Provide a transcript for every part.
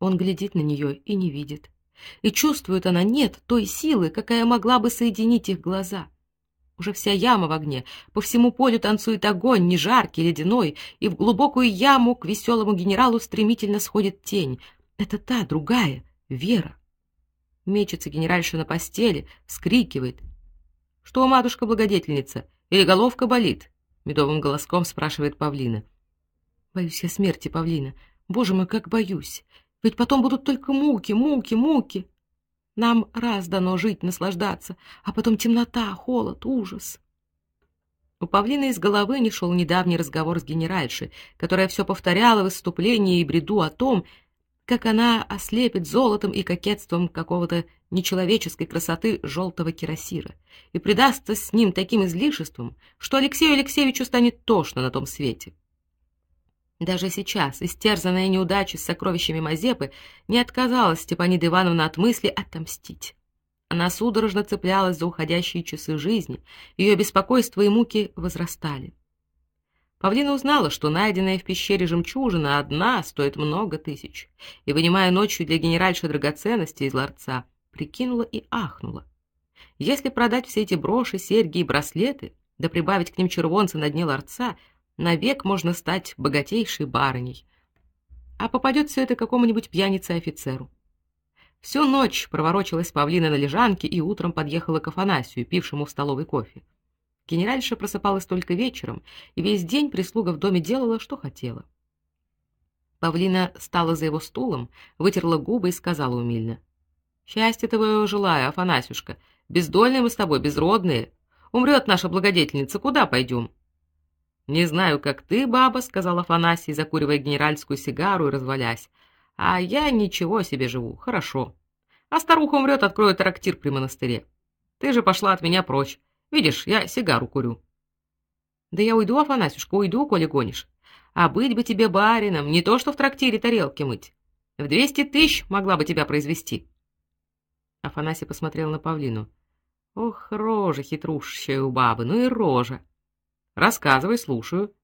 Он глядит на нее и не видит. И чувствует она нет той силы, какая могла бы соединить их глаза. Уже вся яма в огне, по всему полю танцует огонь, не жаркий, ледяной, и в глубокую яму к веселому генералу стремительно сходит тень. Это та, другая, Вера. Мечется генеральша на постели, вскрикивает. «Что, матушка-благодетельница, или головка болит?» Медовым голоском спрашивает Павлина. «Боюсь я смерти, Павлина. Боже мой, как боюсь. Ведь потом будут только муки, муки, муки. Нам раз дано жить, наслаждаться, а потом темнота, холод, ужас. У Павлины из головы не шел недавний разговор с генеральшей, которая все повторяла в выступлении и бреду о том, как она ослепит золотом и кокетством какого-то нечеловеческой красоты желтого кирасира и предастся с ним таким излишеством, что Алексею Алексеевичу станет тошно на том свете. Даже сейчас, истерзанная неудачей с сокровищами Мазепы, не отказалась Степанида Ивановна от мысли отомстить. Она судорожно цеплялась за уходящие часы жизни, ее беспокойство и муки возрастали. Павлина узнала, что найденная в пещере жемчужина одна стоит много тысяч, и, вынимая ночью для генеральши драгоценности из ларца, прикинула и ахнула. Если продать все эти броши, серьги и браслеты, да прибавить к ним червонцы на дне ларца, навек можно стать богатейшей барыней. А попадет все это какому-нибудь пьянице-офицеру. Всю ночь проворочилась Павлина на лежанке и утром подъехала к Афанасию, пившему в столовой кофе. Генеральша просыпалась только вечером, и весь день прислуга в доме делала, что хотела. Павлина стала за его стулом, вытерла губы и сказала умильно: "Счастья твоего желаю, Афанасюшка. Бездольные мы с тобой, безродные. Умрет наша благодетельница, куда пойдем?» Не знаю, как ты, баба, сказал Афанасий, закуривая генеральскую сигару и развалясь. А я ничего себе живу, хорошо. А старуха умрет, открою трактир при монастыре. Ты же пошла от меня прочь. Видишь, я сигару курю. Да я уйду, Афанасюшка, уйду, коли гонишь. А быть бы тебе барином, не то что в трактире тарелки мыть. В двести тысяч могла бы тебя произвести. Афанасий посмотрел на Павлину. Ох, рожа хитрущая у бабы, ну и рожа. Рассказывай, слушаю.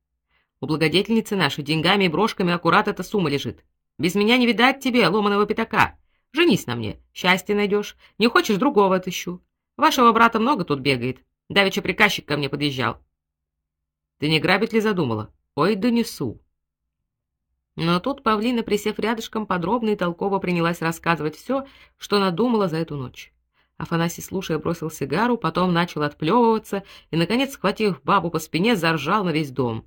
У благодетельницы нашей деньгами и брошками аккурат эта сумма лежит. Без меня не видать тебе ломаного пятака. Женись на мне, счастье найдешь. Не хочешь, другого отыщу. Вашего брата много тут бегает. Давеча приказчик ко мне подъезжал. Ты не грабить ли задумала? Ой, донесу. Но тут Павлина, присев рядышком, подробно и толково принялась рассказывать все, что надумала за эту ночь. Афанасий, слушая, бросил сигару, потом начал отплевываться и наконец, схватив бабу по спине, заржал на весь дом.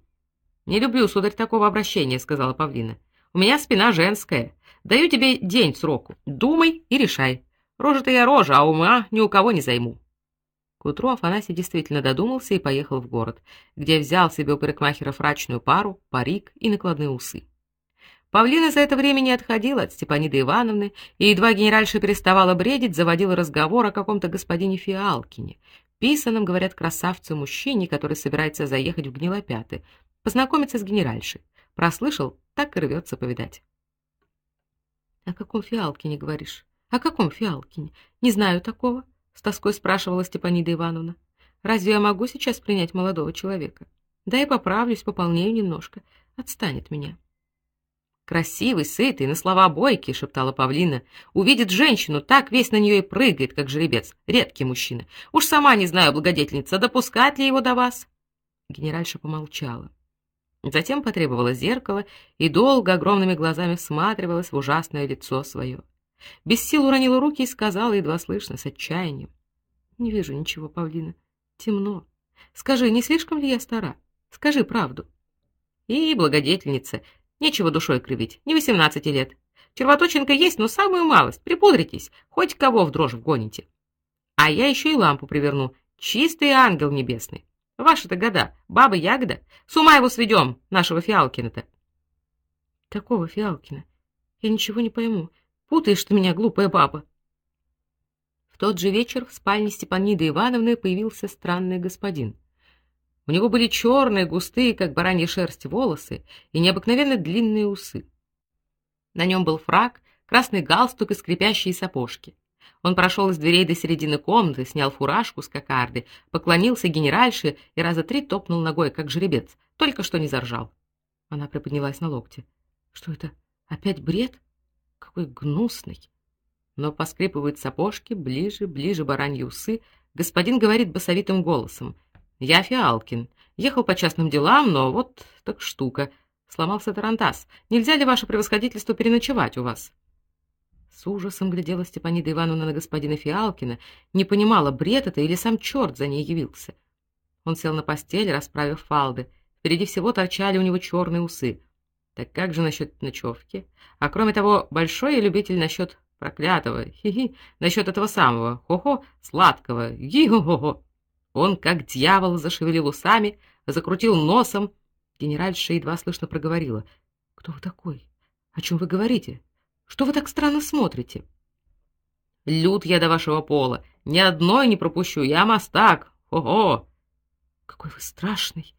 "Не люблю, сударь, такого обращения", сказала Павлина. "У меня спина женская. Даю тебе день сроку. Думай и решай. Рожа-то я рожа, а ума ни у кого не займу". К утру Афанасий действительно додумался и поехал в город, где взял себе у парикмахера фрачную пару, парик и накладные усы. Павлина за это время не отходила от Степаниды Ивановны, и едва генеральша переставала бредить, заводила разговор о каком-то господине Фиалкине, писаном, говорят, красавце-мужчине, который собирается заехать в Гнилопяты, познакомиться с генеральшей. Прослышал, так и рвется повидать. О каком Фиалкине говоришь? О каком Фиалкине? Не знаю такого, с тоской спрашивала Степанида Ивановна. Разве я могу сейчас принять молодого человека? Да и поправлюсь, пополнею немножко, отстанет меня. Красивый, сытый, на слова бойкий, шептала Павлина. Увидит женщину, так весь на нее и прыгает, как жеребец. Редкий мужчина. Уж сама не знаю, благодетельница, допускать ли его до вас. Генеральша помолчала. Затем потребовала зеркало и долго огромными глазами всматривалась в ужасное лицо свое. Без сил уронила руки и сказала едва слышно с отчаянием: "Не вижу ничего, Павлина. Темно. Скажи, не слишком ли я стара? Скажи правду". И благодетельница Нечего душой кривить, не восемнадцати лет. Червоточинка есть, но самую малость. Припудритесь, хоть кого в дрожь вгоните. А я еще и лампу приверну. Чистый ангел небесный. Ваши-то года, баба Ягода. С ума его сведем, нашего Фиалкина-то. Какого Фиалкина? Я ничего не пойму. Путаешь ты меня, глупая баба. В тот же вечер в спальне Степаниды Ивановны появился странный господин. У него были черные, густые, как баранья шерсть, волосы и необыкновенно длинные усы. На нем был фрак, красный галстук и скрипящие сапожки. Он прошел из дверей до середины комнаты, снял фуражку с кокарды, поклонился генеральше и раза три топнул ногой, как жеребец, только что не заржал. Она приподнялась на локте. Что это? Опять бред? какой гнусный. Но поскрипывают сапожки, ближе, ближе бараньи усы. Господин говорит басовитым голосом: "Я Фиалкин. Ехал по частным делам, но вот так штука. Сломался тарантас. Нельзя ли ваше превосходительство переночевать у вас?" С ужасом глядела Степанида Ивановна на господина Фиалкина, не понимала, бред это или сам черт за ней явился. Он сел на постель, расправив фалды. Впереди всего торчали у него черные усы. Так как же насчет ночевки? А кроме того, большой любитель насчет проклятого, хи-хи, насчет этого самого, хо-хо, сладкого, ги-хо-хо. Он, как дьявол, зашевелил усами, закрутил носом. Генеральша едва слышно проговорила. «Кто вы такой? О чем вы говорите? Что вы так странно смотрите?» «Люд я до вашего пола. Ни одной не пропущу. Я мастак. Хо-хо!» «Какой вы страшный!»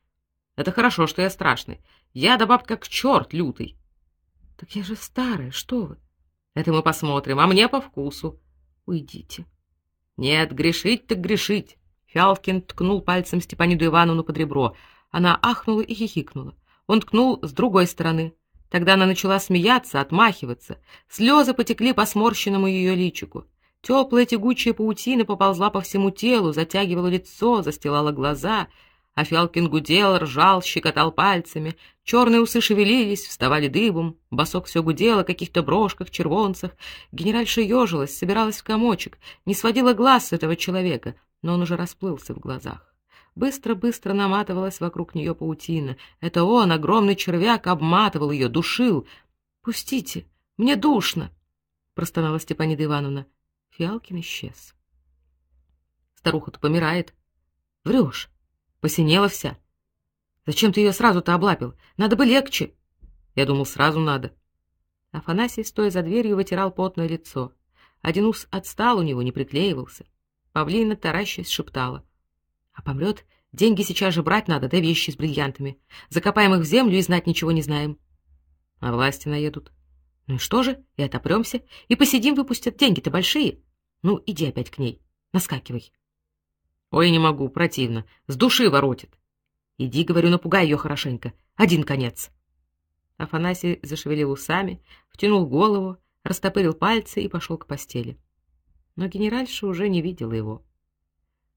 «Это хорошо, что я страшный. Я да баб как черт лютый. Так я же старая, что вы? Это мы посмотрим, а мне по вкусу. Уйдите. Нет, грешить так грешить. Фялкин ткнул пальцем Степаниду Ивановну под ребро. Она ахнула и хихикнула. Он ткнул с другой стороны. Тогда она начала смеяться, отмахиваться. Слезы потекли по сморщенному ее личику. Теплая тягучая паутина поползла по всему телу, затягивала лицо, застилала глаза — а Фиалкин гудел, ржал, щекотал пальцами, черные усы шевелились, вставали дыбом, босок все гудел о каких-то брошках, червонцах. Генеральша ежилась, собиралась в комочек, не сводила глаз с этого человека, но он уже расплылся в глазах. Быстро-быстро наматывалась вокруг нее паутина. Это он, огромный червяк, обматывал ее, душил. «Пустите, мне душно!» — простонала Степанида Ивановна. Фиалкин исчез. «Старуха-то помирает». «Врешь!» Посинела вся. Зачем ты ее сразу-то облапил? Надо бы легче. Я думал, сразу надо. Афанасий, стоя за дверью, вытирал потное лицо. Один ус отстал у него, не приклеивался. Павлина, таращась, шептала. А помрет, деньги сейчас же брать надо, да вещи с бриллиантами. Закопаем их в землю и знать ничего не знаем. А власти наедут. Ну и что же, и отопремся, и посидим, выпустят деньги-то большие. Ну, иди опять к ней, наскакивай. Ой, не могу, противно. С души воротит. Иди, говорю, напугай ее хорошенько. Один конец. Афанасий зашевелил усами, втянул голову, растопырил пальцы и пошел к постели. Но генеральша уже не видела его.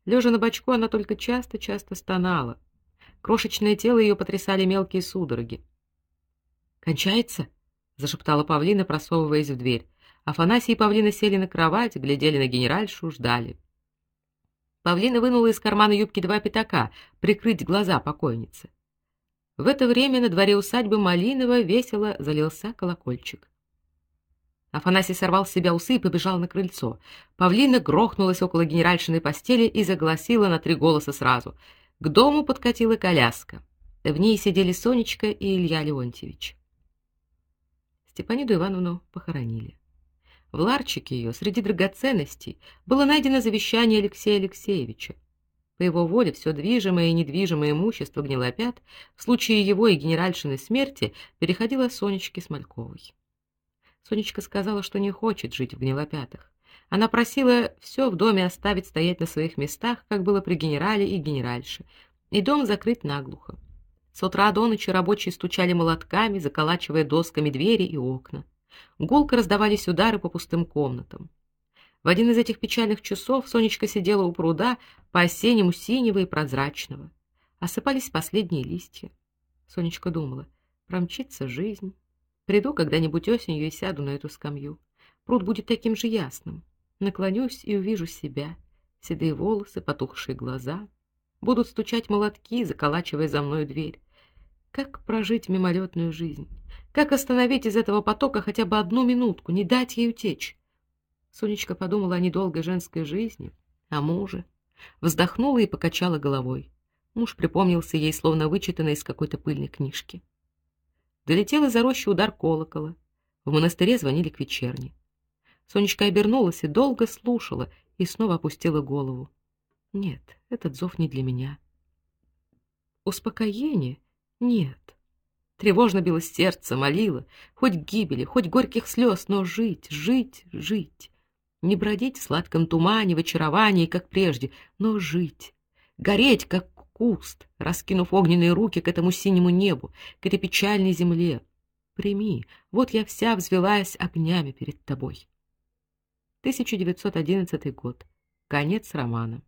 Лежа на бочку, она только часто-часто стонала. Крошечное тело ее потрясали мелкие судороги. «Кончается?» — зашептала Павлина, просовываясь в дверь. Афанасий и Павлина сели на кровать, глядели на генеральшу, ждали. Павлина вынула из кармана юбки два пятака, прикрыть глаза покойницы. В это время на дворе усадьбы Малинова весело залился колокольчик. Афанасий сорвал с себя усы и побежал на крыльцо. Павлина грохнулась около генеральшиной постели и загласила на три голоса сразу. К дому подкатила коляска. В ней сидели Сонечка и Илья Леонтьевич. Степаниду Ивановну похоронили. В ларчике ее среди драгоценностей было найдено завещание Алексея Алексеевича. По его воле все движимое и недвижимое имущество Гнилопят в случае его и генеральшины смерти переходило Сонечке Смольковой. Сонечка сказала, что не хочет жить в Гнилопятах. Она просила все в доме оставить стоять на своих местах, как было при генерале и генеральше, и дом закрыть наглухо. С утра до ночи рабочие стучали молотками, заколачивая досками двери и окна. Гулко раздавались удары по пустым комнатам. В один из этих печальных часов Сонечка сидела у пруда, по-осеннему синего и прозрачного. Осыпались последние листья. Сонечка думала: промчится жизнь. Приду когда-нибудь осенью и сяду на эту скамью. Пруд будет таким же ясным. Наклонюсь и увижу себя, седые волосы, потухшие глаза. Будут стучать молотки, заколачивая за мной дверь. Как прожить мимолетную жизнь? Как остановить из этого потока хотя бы одну минутку, не дать ей утечь? Сонечка подумала о недолгой женской жизни, о муже, вздохнула и покачала головой. Муж припомнился ей, словно вычитанный из какой-то пыльной книжки. Долетел из-за рощи удар колокола. В монастыре звонили к вечерне. Сонечка обернулась и долго слушала, и снова опустила голову. Нет, этот зов не для меня. Успокоение нет. Тревожно било сердце, молило, хоть гибели, хоть горьких слез, но жить, жить, жить. Не бродить в сладком тумане, в очаровании, как прежде, но жить. Гореть, как куст, раскинув огненные руки к этому синему небу, к этой печальной земле. Прими, вот я вся взвелась огнями перед тобой. 1911 год. Конец романа.